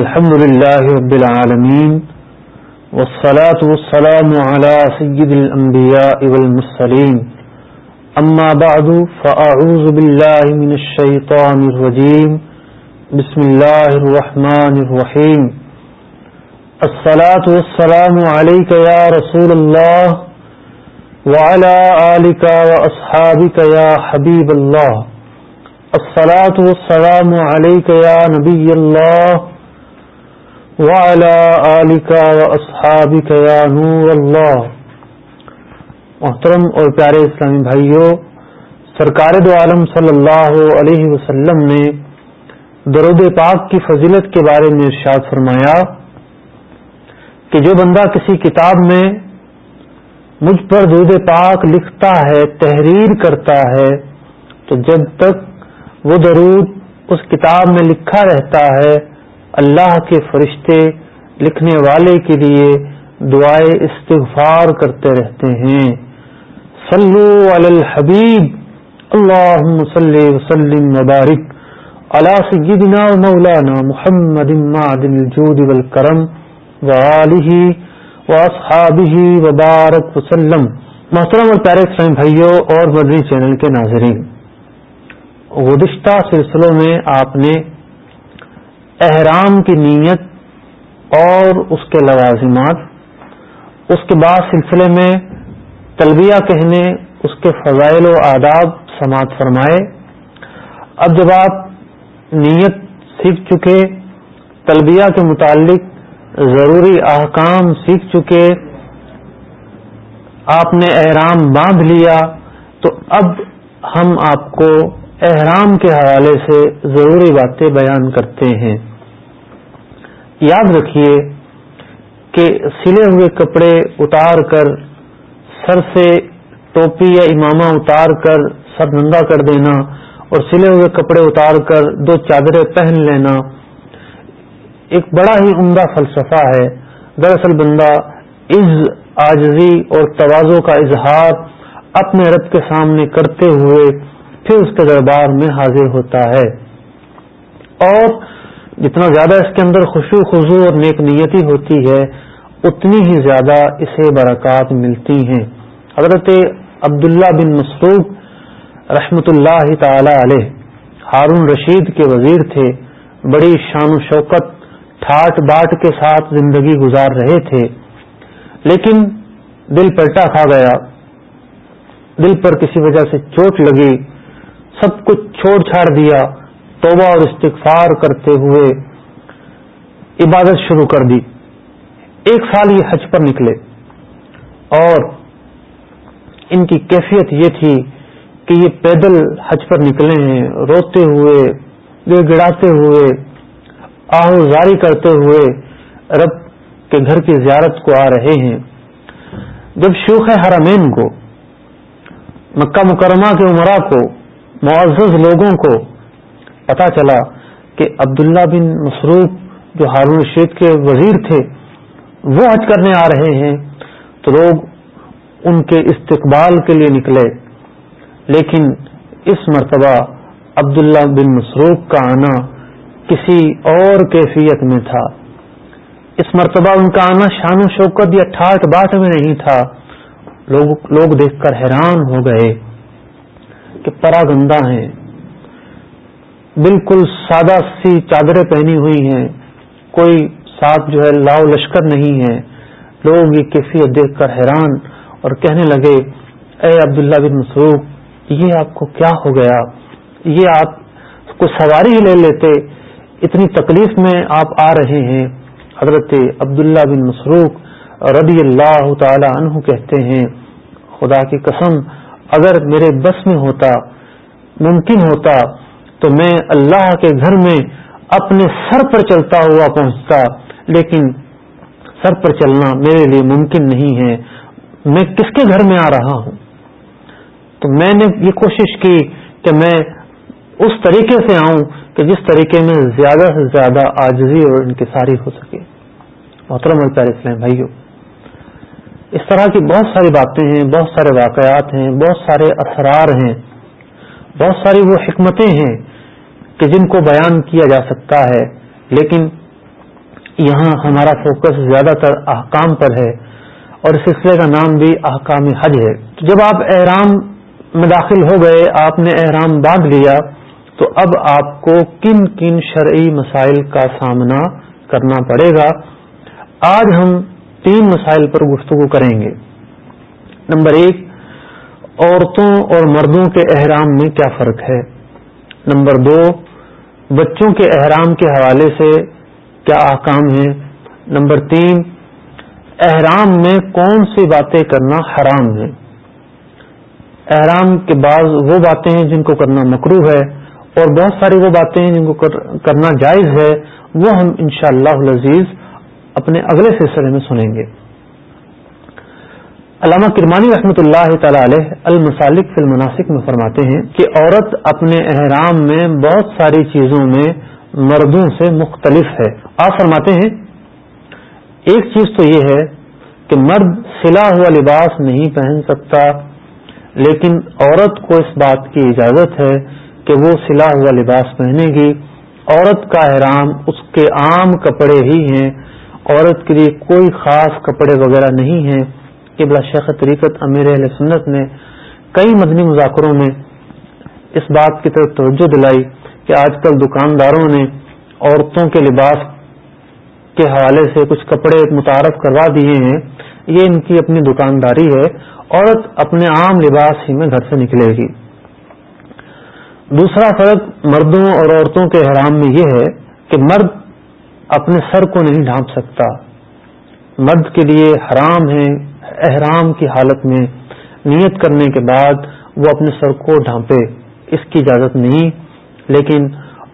الحمد لله رب العالمين والصلاة والسلام على سيد الأنبياء والمرسلين. أما بعد، فأعوذ بالله من الشيطان الرجيم. بسم الله الرحمن الرحيم. الصلاة والسلام عليك يا رسول الله وعلى آلك وأصحابك يا حبيب الله. الصلاة والسلام عليك يا نبي الله وعلى آلك وأصحابك يا نور الله. محترم اور پیارے اسلامی بھائیوں سرکار دو عالم صلی اللہ علیہ وسلم نے درود پاک کی فضیلت کے بارے میں ارشاد فرمایا کہ جو بندہ کسی کتاب میں مجھ پر درود پاک لکھتا ہے، تحریر کرتا ہے، تو جب تک وہ درود اس کتاب میں لکھا رہتا ہے اللہ کے فرشتے لکھنے والے کے لیے دعائے استغفار کرتے رہتے ہیں۔ صلو علی الحبیب، اللہم صلی وسلم مبارک علی سیدنا و مولانا محمد معدن الجود والکرم وآلہ واصحابہ وبارک وسلم۔ محترم اور پیارے اسلام بھائیوں اور مدنی چینل کے ناظرین، گزشتہ سلسلوں میں آپ نے احرام کی نیت اور اس کے لوازمات، اس کے بعد سلسلے میں تلبیہ کہنے، اس کے فضائل و آداب سماعت فرمائے۔ اب جب آپ نیت سیکھ چکے، تلبیہ کے متعلق ضروری احکام سیکھ چکے، آپ نے احرام باندھ لیا، تو اب ہم آپ کو احرام کے حوالے سے ضروری باتیں بیان کرتے ہیں۔ یاد رکھیے کہ سلے ہوئے کپڑے اتار کر سر سے ٹوپی یا امامہ اتار کر سر ننگا کر دینا اور سلے ہوئے کپڑے اتار کر دو چادریں پہن لینا ایک بڑا ہی عمدہ فلسفہ ہے۔ دراصل بندہ عز آجزی اور توازوں کا اظہار اپنے رب کے سامنے کرتے ہوئے پھر اس کے دربار میں حاضر ہوتا ہے۔ اور جتنا زیادہ اس کے اندر خوشو خزو اور نیک نیتی ہوتی ہے، اتنی ہی زیادہ اسے برکات ملتی ہیں۔ حضرت عبداللہ بن مسروق رحمت اللہ تعالی علیہ، ہارون رشید کے وزیر تھے، بڑی شان و شوکت، ٹھاٹ باٹ کے ساتھ زندگی گزار رہے تھے۔ لیکن دل پلٹا کھا گیا، دل پر کسی وجہ سے چوٹ لگی۔ سب کچھ چھوڑ چھاڑ دیا، توبہ اور استغفار کرتے ہوئے عبادت شروع کر دی۔ ایک سال یہ حج پر نکلے۔ اور ان کی کیفیت یہ تھی کہ یہ پیدل حج پر نکلے ہیں، روتے ہوئے گڑ گڑاتے ہوئے آہو زاری کرتے ہوئے رب کے گھر کی زیارت کو آ رہے ہیں۔ جب شوخ حرمین کو، مکہ مکرمہ کے عمرہ کو معزز لوگوں کو پتا چلا کہ عبداللہ بن مصروف جو ہارون رشید کے وزیر تھے، وہ حج کرنے آ رہے ہیں تو لوگ ان کے استقبال کے لیے نکلے۔ لیکن اس مرتبہ عبداللہ بن مصروف کا آنا کسی اور کیفیت میں تھا۔ اس مرتبہ ان کا آنا شان و شوکت یا ٹھاٹ باٹ میں نہیں تھا۔ لوگ دیکھ کر حیران ہو گئے۔ کہ پرا گندا ہیں۔ بالکل سادہ سی چادریں پہنی ہوئی ہیں۔ کوئی ساتھ جو ہے لاؤ لشکر نہیں ہے۔ لوگ یہ کیفیت دیکھ کر حیران اور کہنے لگے، اے عبداللہ بن مسروق یہ آپ کو کیا ہو گیا؟ یہ آپ کو سواری ہی لے لیتے۔ اتنی تکلیف میں آپ آ رہے ہیں۔ حضرت عبداللہ بن مسروق رضی اللہ تعالی عنہ کہتے ہیں، خدا کی قسم اگر میرے بس میں ہوتا، ممکن ہوتا، تو میں اللہ کے گھر میں اپنے سر پر چلتا ہوا پہنچتا، لیکن سر پر چلنا میرے لیے ممکن نہیں ہے۔ میں کس کے گھر میں آ رہا ہوں؟ تو میں نے یہ کوشش کی کہ میں اس طریقے سے آؤں کہ جس طریقے میں زیادہ سے زیادہ آجزی اور انکساری ہو سکے۔ محترم الطار اسلام بھائیوں اس طرح کی بہت ساری باتیں ہیں، بہت سارے واقعات ہیں، بہت سارے اثرار ہیں، بہت ساری وہ حکمتیں ہیں کہ جن کو بیان کیا جا سکتا ہے۔ لیکن یہاں ہمارا فوکس زیادہ تر احکام پر ہے اور اس سلسلے کا نام بھی احکام حج ہے۔ جب آپ احرام میں داخل ہو گئے، آپ نے احرام باندھ لیا، تو اب آپ کو کن کن شرعی مسائل کا سامنا کرنا پڑے گا۔ آج ہم تین مسائل پر گفتگو کریں گے۔ نمبر ایک، عورتوں اور مردوں کے احرام میں کیا فرق ہے؟ نمبر دو، بچوں کے احرام کے حوالے سے کیا احکام ہیں؟ نمبر تین، احرام میں کون سی باتیں کرنا حرام ہے احرام کے بعد وہ باتیں ہیں جن کو کرنا مکرو ہے اور بہت ساری وہ باتیں ہیں جن کو کرنا جائز ہے، وہ ہم انشاءاللہ شاء اللہ اپنے اگلے سلسلے میں سنیں گے۔ علامہ کرمانی رحمۃ اللہ تعالی علیہ المسالک فی المناسک میں فرماتے ہیں کہ عورت اپنے احرام میں بہت ساری چیزوں میں مردوں سے مختلف ہے۔ آپ فرماتے ہیں، ایک چیز تو یہ ہے کہ مرد سلا ہوا لباس نہیں پہن سکتا، لیکن عورت کو اس بات کی اجازت ہے کہ وہ سلا ہوا لباس پہنے گی۔ عورت کا احرام اس کے عام کپڑے ہی ہیں۔ عورت کے لیے کوئی خاص کپڑے وغیرہ نہیں ہیں۔ کہ بلا شیخ طریقت امیر علیہ سنت نے کئی مدنی مذاکروں میں اس بات کی طرف توجہ دلائی کہ آج کل دکانداروں نے عورتوں کے لباس کے حوالے سے کچھ کپڑے متعارف کروا دیے ہیں۔ یہ ان کی اپنی دکانداری ہے۔ عورت اپنے عام لباس ہی میں گھر سے نکلے گی۔ دوسرا فرق مردوں اور عورتوں کے احرام میں یہ ہے کہ مرد اپنے سر کو نہیں ڈھانپ سکتا۔ مرد کے لیے حرام ہے، احرام کی حالت میں نیت کرنے کے بعد وہ اپنے سر کو ڈھانپے۔ اس کی اجازت نہیں، لیکن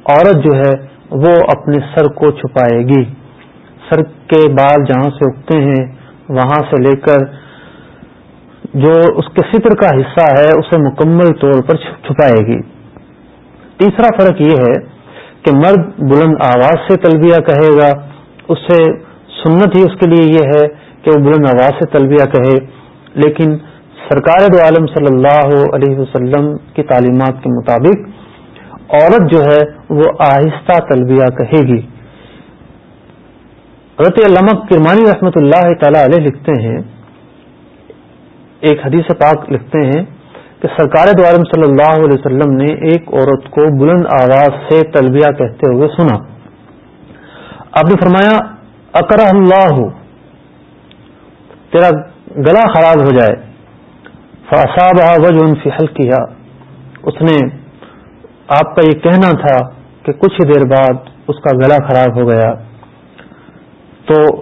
عورت جو ہے وہ اپنے سر کو چھپائے گی۔ سر کے بال جہاں سے اگتے ہیں، وہاں سے لے کر جو اس کے فطر کا حصہ ہے، اسے مکمل طور پر چھپائے گی۔ تیسرا فرق یہ ہے کہ مرد بلند آواز سے تلبیہ کہے گا۔ اس سے سنت ہی اس کے لیے یہ ہے کہ وہ بلند آواز سے تلبیہ کہے۔ لیکن سرکار دو عالم صلی اللہ علیہ وسلم کی تعلیمات کے مطابق عورت جو ہے وہ آہستہ تلبیہ کہے گی۔ حضرت علامہ کرمانی رحمۃ اللہ تعالی علیہ لکھتے ہیں، ایک حدیث پاک لکھتے ہیں۔ کہ سرکار عالم صلی اللہ علیہ وسلم نے ایک عورت کو بلند آواز سے تلبیہ کہتے ہوئے سنا۔ آپ نے فرمایا اکر اللہ تیرا گلا خراب ہو جائے۔ فصاب وجہ فی کیا اس نے آپ کا یہ کہنا تھا کہ کچھ ہی دیر بعد اس کا گلا خراب ہو گیا۔ تو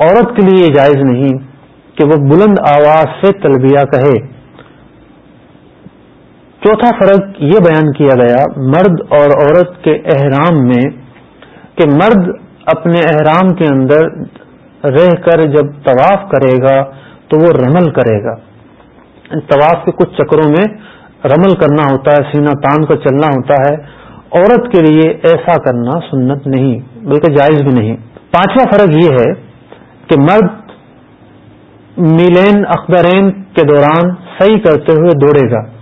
عورت کے لیے جائز نہیں کہ وہ بلند آواز سے تلبیہ کہے۔ چوتھا فرق یہ بیان کیا گیا، مرد اور عورت کے احرام میں کہ مرد اپنے احرام کے اندر رہ کر جب طواف کرے گا تو وہ رمل کرے گا۔ طواف کے کچھ چکروں میں رمل کرنا ہوتا ہے، سینہ تان کر چلنا ہوتا ہے۔ عورت کے لیے ایسا کرنا سنت نہیں، بلکہ جائز بھی نہیں۔ پانچواں فرق یہ ہے کہ مرد میلین اخبرین کے دوران صحیح کرتے ہوئے دوڑے گا۔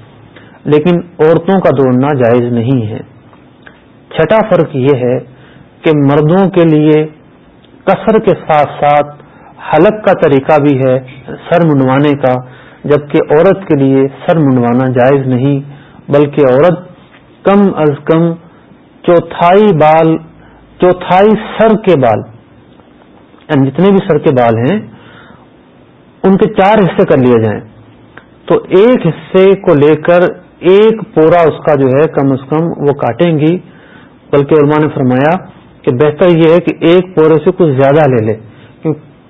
لیکن عورتوں کا دوڑنا جائز نہیں ہے۔ چھٹا فرق یہ ہے کہ مردوں کے لیے کثر کے ساتھ ساتھ حلق کا طریقہ بھی ہے سر منڈوانے کا، جبکہ عورت کے لیے سر منڈوانا جائز نہیں، بلکہ عورت کم از کم چوتھائی بال، چوتھائی سر کے بال یعنی جتنے بھی سر کے بال ہیں، ان کے چار حصے کر لیے جائیں۔ تو ایک حصے کو لے کر ایک پورا اس کا جو ہے کم از کم وہ کاٹیں گی۔ بلکہ علماء نے فرمایا کہ بہتر یہ ہے کہ ایک پورے سے کچھ زیادہ لے لے۔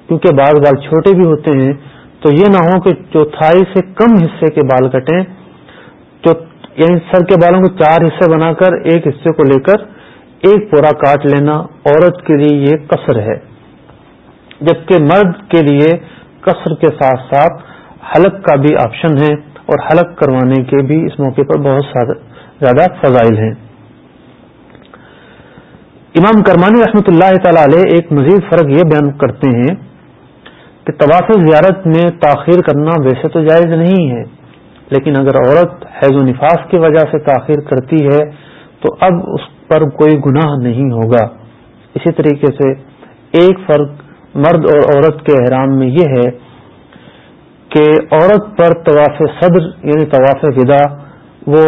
کیونکہ بعض بال چھوٹے بھی ہوتے ہیں، تو یہ نہ ہو کہ چوتھائی سے کم حصے کے بال کٹیں۔ یعنی سر کے بالوں کو چار حصے بنا کر ایک حصے کو لے کر ایک پورا کاٹ لینا عورت کے لیے یہ قصر ہے۔ جبکہ مرد کے لیے قصر کے ساتھ ساتھ حلق کا بھی آپشن ہے۔ اور حلق کروانے کے بھی اس موقع پر بہت زیادہ فضائل ہیں۔ امام کرمانی رحمۃ اللہ تعالی علیہ ایک مزید فرق یہ بیان کرتے ہیں کہ طواف زیارت میں تاخیر کرنا ویسے تو جائز نہیں ہے، لیکن اگر عورت حیض و نفاس کی وجہ سے تاخیر کرتی ہے تو اب اس پر کوئی گناہ نہیں ہوگا۔ اسی طریقے سے ایک فرق مرد اور عورت کے احرام میں یہ ہے کہ عورت پر طواف صدر یعنی طواف ودا وہ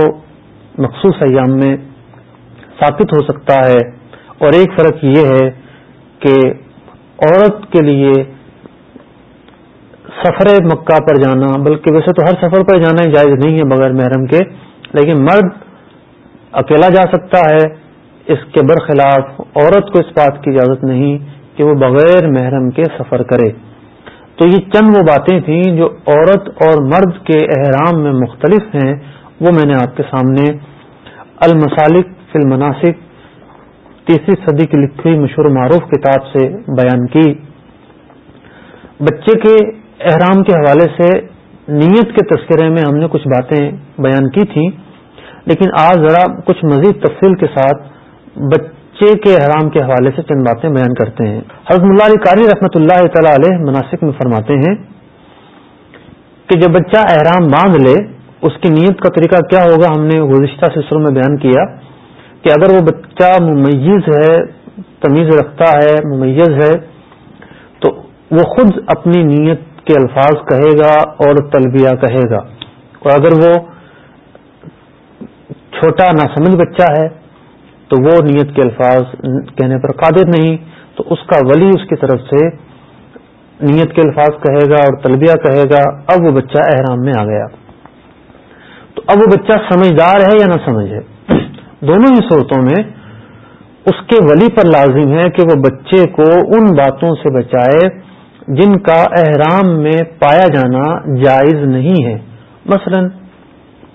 مخصوص ایام میں ثابت ہو سکتا ہے اور ایک فرق یہ ہے کہ عورت کے لیے سفر مکہ پر جانا، بلکہ ویسے تو ہر سفر پر جانا جائز نہیں ہے بغیر محرم کے، لیکن مرد اکیلا جا سکتا ہے، اس کے برخلاف عورت کو اس بات کی اجازت نہیں کہ وہ بغیر محرم کے سفر کرے۔ تو یہ چند وہ باتیں تھیں جو عورت اور مرد کے احرام میں مختلف ہیں، وہ میں نے آپ کے سامنے المسالک فی المناسک تیسری صدی کی لکھی ہوئی مشہور معروف کتاب سے بیان کی۔ بچے کے احرام کے حوالے سے نیت کے تذکرے میں ہم نے کچھ باتیں بیان کی تھیں، لیکن آج ذرا کچھ مزید تفصیل کے ساتھ بچے کے احرام کے حوالے سے چند باتیں بیان کرتے ہیں۔ حضرت اللہ علی قاری رحمۃ اللہ تعالی علیہ مناسب میں فرماتے ہیں کہ جب بچہ احرام باندھ لے، اس کی نیت کا طریقہ کیا ہوگا؟ ہم نے گزشتہ سلسلوں میں بیان کیا کہ اگر وہ بچہ ممیز ہے، تمیز رکھتا ہے، ممیز ہے، تو وہ خود اپنی نیت کے الفاظ کہے گا اور تلبیہ کہے گا۔ اور اگر وہ چھوٹا ناسمجھ بچہ ہے تو وہ نیت کے الفاظ کہنے پر قادر نہیں، تو اس کا ولی اس کی طرف سے نیت کے الفاظ کہے گا اور تلبیہ کہے گا، اب وہ بچہ احرام میں آ گیا۔ تو اب وہ بچہ سمجھدار ہے یا نہ سمجھے؟ دونوں ہی صورتوں میں اس کے ولی پر لازم ہے کہ وہ بچے کو ان باتوں سے بچائے جن کا احرام میں پایا جانا جائز نہیں ہے۔ مثلا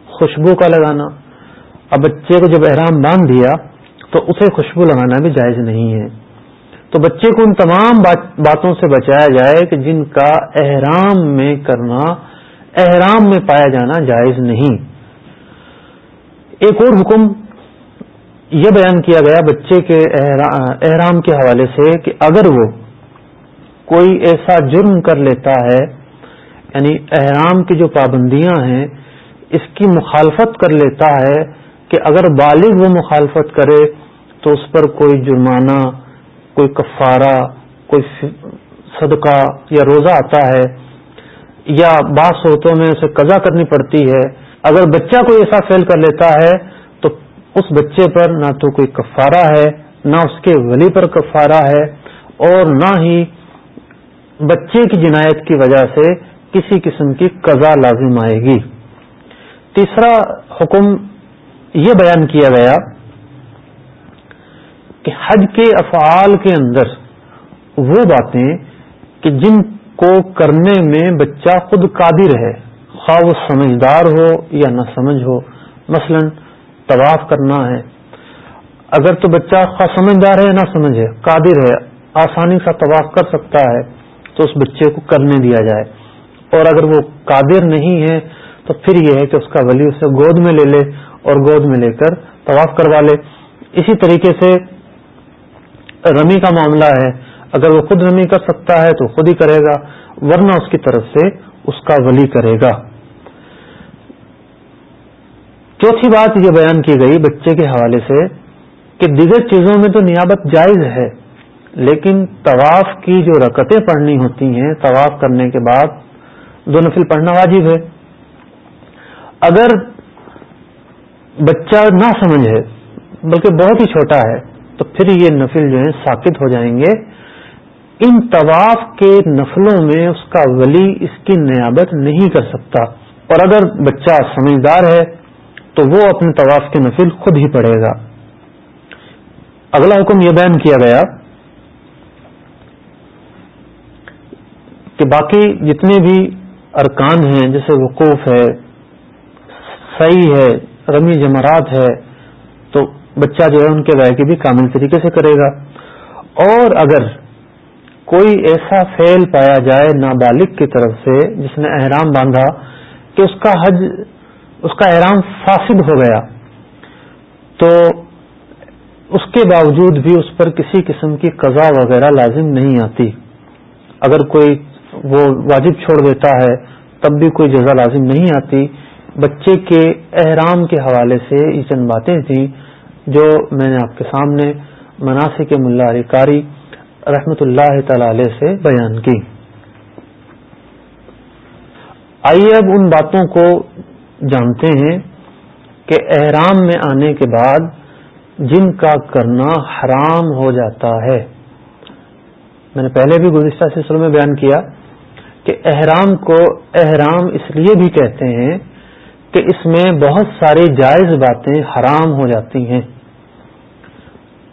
خوشبو کا لگانا۔ اب بچے کو جب احرام باندھ دیا تو اسے خوشبو لگانا بھی جائز نہیں ہے۔ تو بچے کو ان تمام باتوں سے بچایا جائے کہ جن کا احرام میں کرنا، احرام میں پایا جانا جائز نہیں۔ ایک اور حکم یہ بیان کیا گیا بچے کے احرام کے حوالے سے کہ اگر وہ کوئی ایسا جرم کر لیتا ہے یعنی احرام کی جو پابندیاں ہیں، اس کی مخالفت کر لیتا ہے کہ اگر بالغ وہ مخالفت کرے تو اس پر کوئی جرمانہ، کوئی کفارہ، کوئی صدقہ یا روزہ آتا ہے یا بعض صورتوں میں اسے قضا کرنی پڑتی ہے۔ اگر بچہ کوئی ایسا فیل کر لیتا ہے تو اس بچے پر نہ تو کوئی کفارہ ہے، نہ اس کے ولی پر کفارہ ہے اور نہ ہی بچے کی جنایت کی وجہ سے کسی قسم کی قضا لازم آئے گی۔ تیسرا حکم یہ بیان کیا گیا کہ حج کے افعال کے اندر وہ باتیں کہ جن کو کرنے میں بچہ خود قادر ہے، خواہ وہ سمجھدار ہو یا نہ سمجھ ہو، مثلا طواف کرنا ہے۔ اگر تو بچہ خواہ سمجھدار ہے نہ سمجھے قادر ہے، آسانی سے طواف کر سکتا ہے، تو اس بچے کو کرنے دیا جائے۔ اور اگر وہ قادر نہیں ہے، تو پھر یہ ہے کہ اس کا ولی اسے گود میں لے لے۔ اور گود میں لے کر طواف کروا لے۔ اسی طریقے سے رمی کا معاملہ ہے۔ اگر وہ خود رمی کر سکتا ہے تو خود ہی کرے گا، ورنہ اس کی طرف سے اس کا ولی کرے گا۔ چوتھی بات یہ بیان کی گئی بچے کے حوالے سے کہ دیگر چیزوں میں تو نیابت جائز ہے، لیکن طواف کی جو رکتیں پڑھنی ہوتی ہیں، طواف کرنے کے بعد دو نفل پڑھنا واجب ہے۔ اگر بچہ نہ سمجھے، بلکہ بہت ہی چھوٹا ہے، تو پھر یہ نفل جو ہے ثابت ہو جائیں گے۔ ان طواف کے نفلوں میں اس کا ولی اس کی نیابت نہیں کر سکتا۔ اور اگر بچہ سمجھدار ہے، تو وہ اپنے طواف کے نفل خود ہی پڑھے گا۔ اگلا حکم یہ بیان کیا گیا کہ باقی جتنے بھی ارکان ہیں، جیسے وقوف ہے صحیح ہے رمی جمرات ہے، تو بچہ جو ہے ان کے رائے بھی کامل طریقے سے کرے گا۔ اور اگر کوئی ایسا فیل پایا جائے نابالغ کی طرف سے، جس نے احرام باندھا کہ اس کا حج، اس کا احرام فاسد ہو گیا، تو اس کے باوجود بھی اس پر کسی قسم کی قضا وغیرہ لازم نہیں آتی۔ اگر کوئی وہ واجب چھوڑ دیتا ہے، تب بھی کوئی جزا لازم نہیں آتی۔ بچے کے احرام کے حوالے سے یہ چند باتیں تھیں جو میں نے آپ کے سامنے مناسب کے ملا علی کاری رحمت اللہ تعالی علیہ سے بیان کی۔ آئیے اب ان باتوں کو جانتے ہیں کہ احرام میں آنے کے بعد جن کا کرنا حرام ہو جاتا ہے۔ میں نے پہلے بھی گزشتہ سلسلوں میں بیان کیا کہ احرام کو احرام اس لیے بھی کہتے ہیں کہ اس میں بہت ساری جائز باتیں حرام ہو جاتی ہیں۔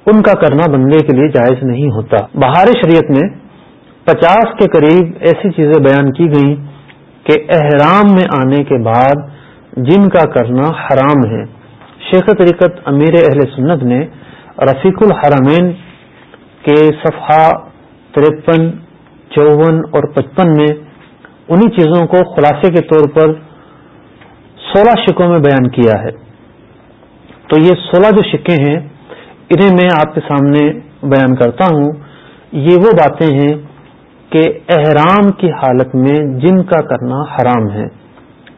ان کا کرنا بندے کے لیے جائز نہیں ہوتا۔ بہار شریعت میں پچاس کے قریب ایسی چیزیں بیان کی گئیں کہ احرام میں آنے کے بعد جن کا کرنا حرام ہے۔ شیخ طریقت امیر اہل سنت نے رفیق الحرمین کے صفحہ ترپن چون اور پچپن میں انہی چیزوں کو خلاصے کے طور پر سولہ شکوں میں بیان کیا ہے۔ تو یہ سولہ جو شکے ہیں، انہیں میں آپ کے سامنے بیان کرتا ہوں۔ یہ وہ باتیں ہیں کہ احرام کی حالت میں جن کا کرنا حرام ہے۔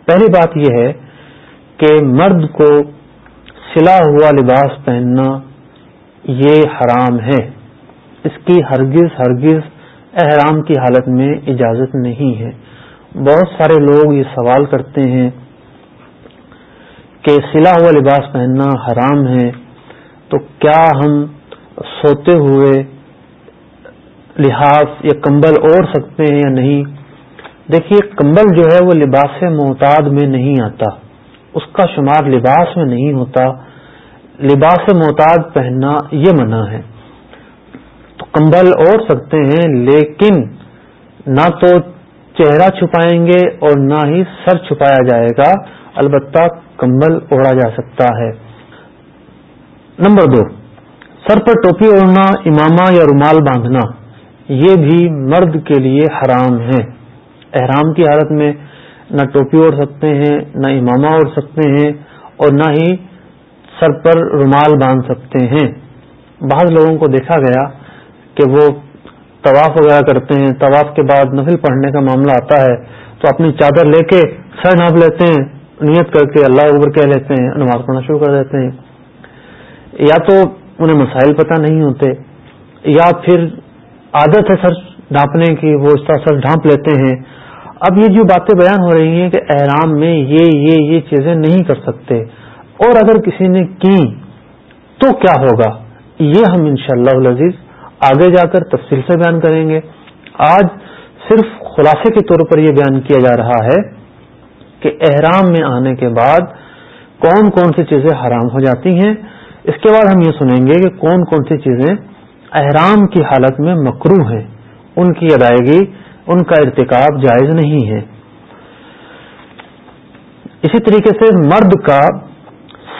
پہلی بات یہ ہے کہ مرد کو سلا ہوا لباس پہننا یہ حرام ہے۔ اس کی ہرگز ہرگز احرام کی حالت میں اجازت نہیں ہے۔ بہت سارے لوگ یہ سوال کرتے ہیں کہ سلا ہوا لباس پہننا حرام ہے، تو کیا ہم سوتے ہوئے لحاظ یا کمبل اوڑھ سکتے ہیں یا نہیں؟ دیکھیے، کمبل جو ہے وہ لباس محتاط میں نہیں آتا، اس کا شمار لباس میں نہیں ہوتا۔ لباس محتاط پہننا یہ منع ہے۔ تو کمبل اوڑھ سکتے ہیں، لیکن نہ تو چہرہ چھپائیں گے اور نہ ہی سر چھپایا جائے گا۔ البتہ کمبل اوڑھا جا سکتا ہے۔ نمبر دو، سر پر ٹوپی اوڑھنا، امامہ یا رومال باندھنا، یہ بھی مرد کے لیے حرام ہے۔ احرام کی حالت میں نہ ٹوپی اوڑھ سکتے ہیں، نہ امامہ اوڑھ سکتے ہیں اور نہ ہی سر پر رومال باندھ سکتے ہیں۔ بعض لوگوں کو دیکھا گیا کہ وہ طواف وغیرہ کرتے ہیں، طواف کے بعد نفل پڑھنے کا معاملہ آتا ہے تو اپنی چادر لے کے سر ناپ لیتے ہیں۔ نیت کر کے اللہ اکبر کہہ لیتے ہیں، نماز پڑھنا شروع کر دیتے ہیں۔ یا تو انہیں مسائل پتہ نہیں ہوتے، یا پھر عادت ہے سر ڈھانپنے کی، وہ اس طرح سر ڈھانپ لیتے ہیں۔ اب یہ جو باتیں بیان ہو رہی ہیں کہ احرام میں یہ یہ یہ چیزیں نہیں کر سکتے، اور اگر کسی نے کی تو کیا ہوگا؟ یہ ہم انشاءاللہ شاء اللہ آگے جا کر تفصیل سے بیان کریں گے۔ آج صرف خلاصے کے طور پر یہ بیان کیا جا رہا ہے کہ احرام میں آنے کے بعد کون کون سی چیزیں حرام ہو جاتی ہیں۔ اس کے بعد ہم یہ سنیں گے کہ کون کون سی چیزیں احرام کی حالت میں مکرو ہیں۔ ان کی ادائیگی، ان کا ارتکاب جائز نہیں ہے۔ اسی طریقے سے مرد کا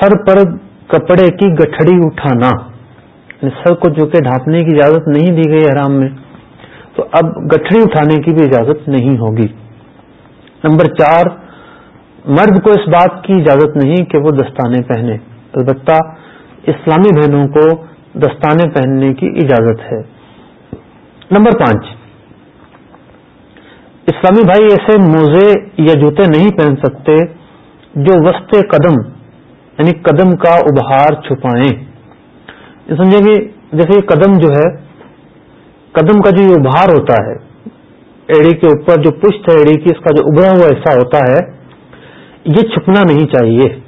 سر پر کپڑے کی گٹھڑی اٹھانا یعنی سر کو جو کہ ڈھانپنے کی اجازت نہیں دی گئی حرام میں، تو اب گٹھڑی اٹھانے کی بھی اجازت نہیں ہوگی۔ نمبر چار مرد کو اس بات کی اجازت نہیں کہ وہ دستانے پہنے۔ البتہ اسلامی بہنوں کو دستانے پہننے کی اجازت ہے۔ نمبر پانچ۔ اسلامی بھائی ایسے موزے یا جوتے نہیں پہن سکتے جو وسط قدم یعنی قدم کا ابہار چھپائیں۔ سمجھے کہ جیسے یہ قدم جو ہے، قدم کا جو یہ ابھار ہوتا ہے، ایڑی کے اوپر جو پشت ہے، ایڑی کی اس کا جو ابھرا ہوا حصہ ہوتا ہے یہ چھپنا نہیں چاہیے۔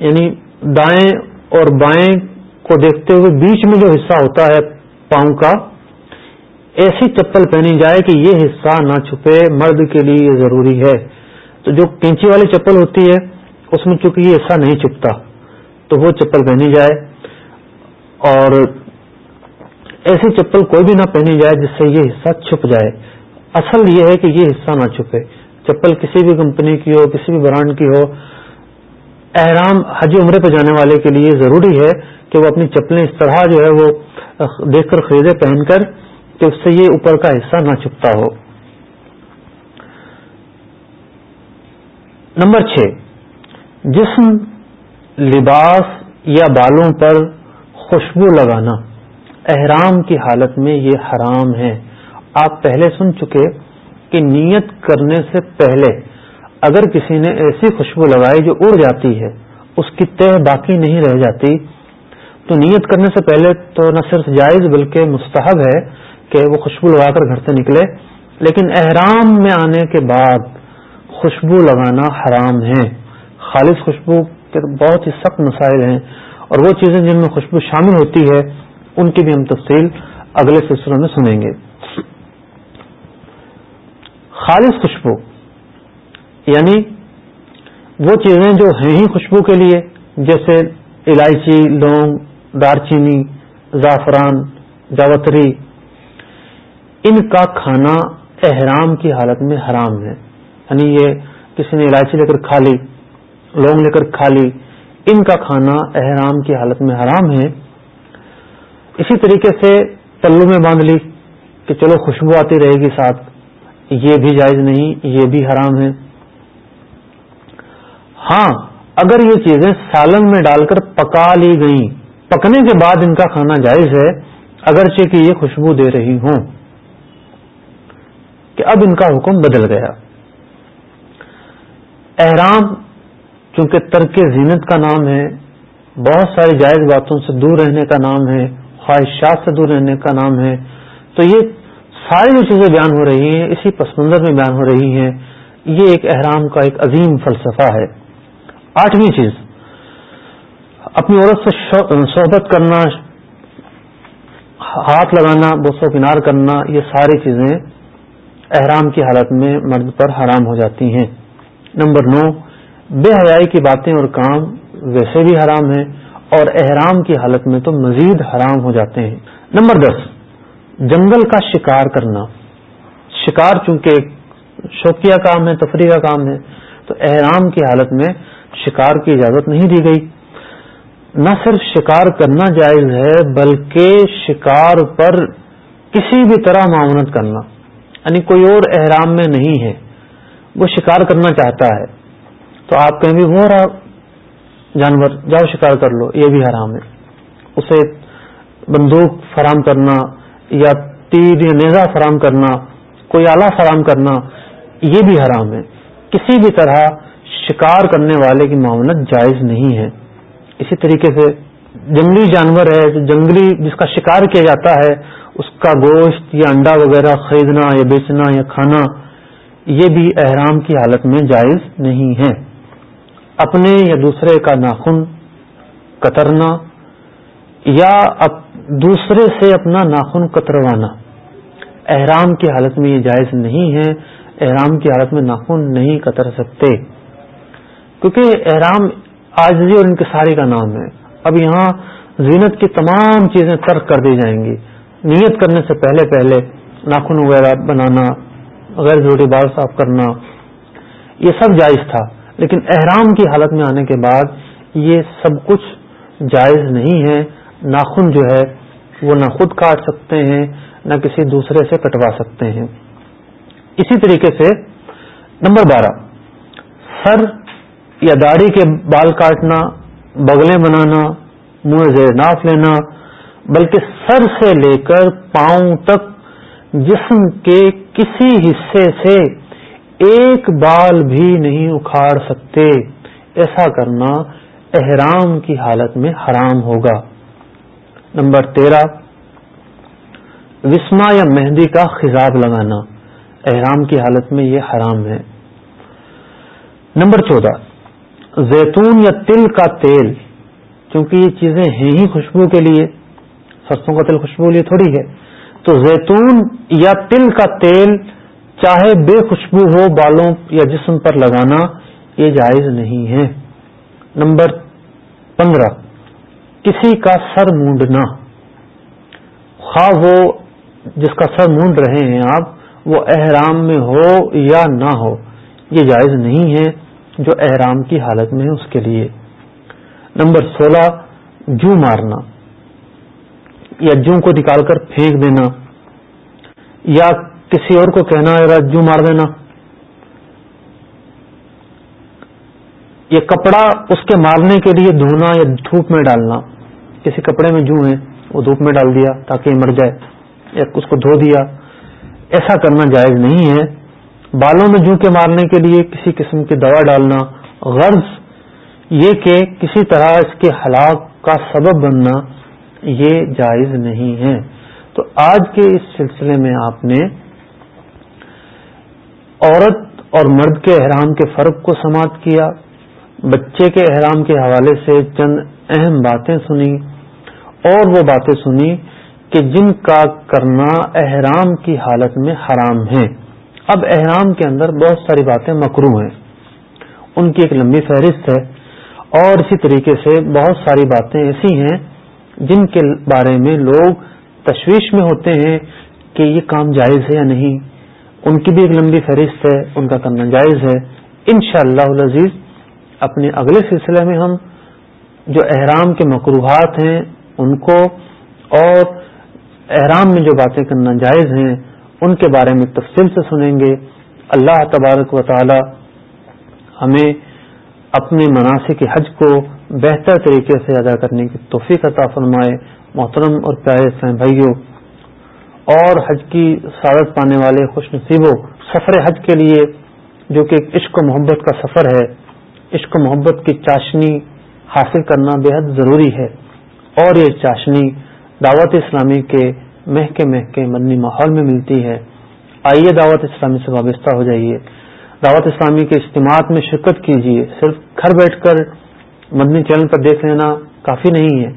یعنی دائیں اور بائیں کو دیکھتے ہوئے بیچ میں جو حصہ ہوتا ہے پاؤں کا، ایسی چپل پہنی جائے کہ یہ حصہ نہ چھپے، مرد کے لیے یہ ضروری ہے۔ تو جو کینچی والی چپل ہوتی ہے، اس میں چونکہ یہ حصہ نہیں چھپتا، تو وہ چپل پہنی جائے۔ اور ایسی چپل کوئی بھی نہ پہنی جائے جس سے یہ حصہ چھپ جائے۔ اصل یہ ہے کہ یہ حصہ نہ چھپے۔ چپل کسی بھی کمپنی کی ہو، کسی بھی برانڈ کی ہو، احرام حج عمرے پہ جانے والے کے لیے ضروری ہے کہ وہ اپنی چپلیں اس طرح جو ہے وہ دیکھ کر خریدے پہن کر کہ اس سے یہ اوپر کا حصہ نہ چھپتا ہو۔ نمبر چھ، جسم، لباس یا بالوں پر خوشبو لگانا۔ احرام کی حالت میں یہ حرام ہے۔ آپ پہلے سن چکے کہ نیت کرنے سے پہلے اگر کسی نے ایسی خوشبو لگائی جو اڑ جاتی ہے، اس کی تہ باقی نہیں رہ جاتی، تو نیت کرنے سے پہلے تو نہ صرف جائز بلکہ مستحب ہے کہ وہ خوشبو لگا کر گھر سے نکلے۔ لیکن احرام میں آنے کے بعد خوشبو لگانا حرام ہے۔ خالص خوشبو کے بہت ہی سخت مسائل ہیں اور وہ چیزیں جن میں خوشبو شامل ہوتی ہے، ان کی بھی ہم تفصیل اگلے سلسلوں میں سنیں گے۔ خالص خوشبو یعنی وہ چیزیں جو ہیں ہی خوشبو کے لیے، جیسے الائچی، لونگ دار چینی زعفران، جاوتری، ان کا کھانا احرام کی حالت میں حرام ہے۔ یعنی یہ کسی نے الائچی لے کر کھا لی، لونگ لے کر کھا لی، ان کا کھانا احرام کی حالت میں حرام ہے۔ اسی طریقے سے پلو میں باندھ لی کہ چلو خوشبو آتی رہے گی ساتھ۔ یہ بھی جائز نہیں، یہ بھی حرام ہے۔ ہاں اگر یہ چیزیں سالن میں ڈال کر پکا لی گئیں، پکنے کے بعد ان کا کھانا جائز ہے، اگرچہ کہ یہ خوشبو دے رہی ہوں کہ اب ان کا حکم بدل گیا۔ احرام، چونکہ ترک زینت کا نام ہے، بہت ساری جائز باتوں سے دور رہنے کا نام ہے، خواہشات سے دور رہنے کا نام ہے، تو یہ ساری جو چیزیں بیان ہو رہی ہیں، اسی پس منظر میں بیان ہو رہی ہیں، یہ ایک احرام کا ایک عظیم فلسفہ ہے۔ آٹھویں چیز، اپنی عورت سے صحبت کرنا، ہاتھ لگانا بوسو کنار کرنا، یہ ساری چیزیں احرام کی حالت میں مرد پر حرام ہو جاتی ہیں۔ نمبر نو، بے حیائی کی باتیں اور کام ویسے بھی حرام ہیں اور احرام کی حالت میں تو مزید حرام ہو جاتے ہیں۔ نمبر دس جنگل کا شکار کرنا۔ شکار چونکہ شوقیہ کام ہے تفریح کا کام ہے، تو احرام کی حالت میں شکار کی اجازت نہیں دی گئی۔ نہ صرف شکار کرنا جائز ہے، بلکہ شکار پر کسی بھی طرح معاونت کرنا۔ یعنی کوئی اور احرام میں نہیں ہے، وہ شکار کرنا چاہتا ہے۔ تو آپ کہیں بھی، وہ رہا، جانور، جاؤ شکار کر لو، یہ بھی حرام ہے۔ اسے بندوق فراہم کرنا یا تیر یا نیزا فراہم کرنا، کوئی آلہ فراہم کرنا، یہ بھی حرام ہے۔ کسی بھی طرح شکار کرنے والے کی معاونت جائز نہیں ہے۔ اسی طریقے سے جنگلی جانور ہے جنگلی جس کا شکار کیا جاتا ہے، اس کا گوشت یا انڈا وغیرہ خریدنا یا بیچنا یا کھانا، یہ بھی احرام کی حالت میں جائز نہیں ہے۔ اپنے یا دوسرے کا ناخن کترنا یا دوسرے سے اپنا ناخن کتروانا۔ احرام کی حالت میں یہ جائز نہیں ہے۔ احرام کی حالت میں ناخن نہیں کتر سکتے۔ کیونکہ احرام آجزی اور انکساری کا نام ہے۔ اب یہاں زینت کی تمام چیزیں ترک کر دی جائیں گی۔ نیت کرنے سے پہلے پہلے ناخن وغیرہ بنانا، غیر ضروری بال صاف کرنا، یہ سب جائز تھا۔ لیکن احرام کی حالت میں آنے کے بعد یہ سب کچھ جائز نہیں ہے۔ ناخن جو ہے وہ نہ خود کاٹ سکتے ہیں، نہ کسی دوسرے سے کٹوا سکتے ہیں۔ اسی طریقے سے نمبر بارہ، سر یا داڑھی کے بال کاٹنا، بغلیں بنانا، منہ زیر ناف لینا، بلکہ سر سے لے کر پاؤں تک جسم کے کسی حصے سے ایک بال بھی نہیں اکھاڑ سکتے۔ ایسا کرنا احرام کی حالت میں حرام ہوگا۔ نمبر تیرہ وسما یا مہندی کا خزاب لگانا۔ احرام کی حالت میں یہ حرام ہے۔ نمبر چودہ، زیتون یا تل کا تیل کیونکہ یہ چیزیں ہیں ہی خوشبو کے لیے، سرسوں کا تیل خوشبو لیے تھوڑی ہے، تو زیتون یا تل کا تیل چاہے بے خوشبو ہو، بالوں یا جسم پر لگانا، یہ جائز نہیں ہے۔ نمبر پندرہ کسی کا سر مونڈنا۔ خواہ وہ جس کا سر مونڈ رہے ہیں آپ، وہ احرام میں ہو یا نہ ہو، یہ جائز نہیں ہے جو احرام کی حالت میں ہے اس کے لیے۔ نمبر سولہ، جو مارنا۔ یا جو کو نکال کر پھینک دینا۔ یا کسی اور کو کہنا جو مار دینا۔ یہ کپڑا اس کے مارنے کے لیے دھونا یا دھوپ میں ڈالنا۔ کسی کپڑے میں جو ہیں، وہ دھوپ میں ڈال دیا تاکہ مر جائے، یا اس کو دھو دیا۔ ایسا کرنا جائز نہیں ہے۔ بالوں میں جو کے مارنے کے لیے کسی قسم کی دوا ڈالنا۔ غرض یہ کہ کسی طرح اس کے ہلاک کا سبب بننا یہ جائز نہیں ہے۔ تو آج کے اس سلسلے میں آپ نے عورت اور مرد کے احرام کے فرق کو سماعت کیا۔ بچے کے احرام کے حوالے سے چند اہم باتیں سنی اور وہ باتیں سنی کہ جن کا کرنا احرام کی حالت میں حرام ہے اب احرام کے اندر بہت ساری باتیں مکرو ہیں۔ ان کی ایک لمبی فہرست ہے اور اسی طریقے سے بہت ساری باتیں ایسی ہیں جن کے بارے میں لوگ تشویش میں ہوتے ہیں کہ یہ کام جائز ہے یا نہیں۔ ان کی بھی ایک لمبی فہرست ہے، ان کا کرنا جائز ہے۔ ان شاء اللہ عزیز اپنے اگلے سلسلے میں ہم جو احرام کے مقروحات ہیں، ان کو اور احرام میں جو باتیں کرنا جائز ہیں، ان کے بارے میں تفصیل سے سنیں گے۔ اللہ تبارک و تعالی ہمیں اپنے مناسب حج کو بہتر طریقے سے ادا کرنے کی توفیق عطا فرمائے۔ محترم اور پیارے اسلام بھائیوں اور حج کی سعادت پانے والے خوش نصیبوں، سفر حج کے لیے، جو کہ عشق و محبت کا سفر ہے۔ عشق و محبت کی چاشنی حاصل کرنا بے حد ضروری ہے۔ اور یہ چاشنی دعوت اسلامی کے مہکے مہکے مدنی ماحول میں ملتی ہے۔ آئیے دعوت اسلامی سے وابستہ ہو جائیے۔ دعوت اسلامی کے اجتماعات میں شرکت کیجیے۔ صرف گھر بیٹھ کر مدنی چینل پر دیکھ لینا کافی نہیں ہے۔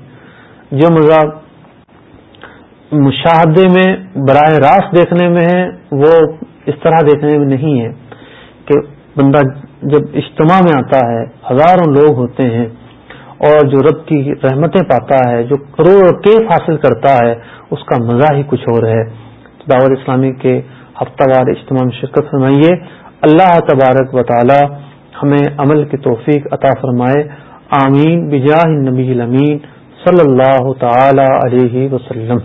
جو مزہ مشاہدے میں براہ راست دیکھنے میں ہے وہ اس طرح دیکھنے میں نہیں ہے کہ بندہ جب اجتماع میں آتا ہے، ہزاروں لوگ ہوتے ہیں اور جو رب کی رحمتیں پاتا ہے، جو کروڑ کیف حاصل کرتا ہے، اس کا مزہ ہی کچھ اور ہے۔ دعوت اسلامی کے ہفتہ وار اجتماع میں شرکت فرمائیے۔ اللہ تبارک و تعالی ہمیں عمل کی توفیق عطا فرمائے۔ آمین۔ بجاہ نبی الامین صلی اللہ تعالی علیہ وسلم۔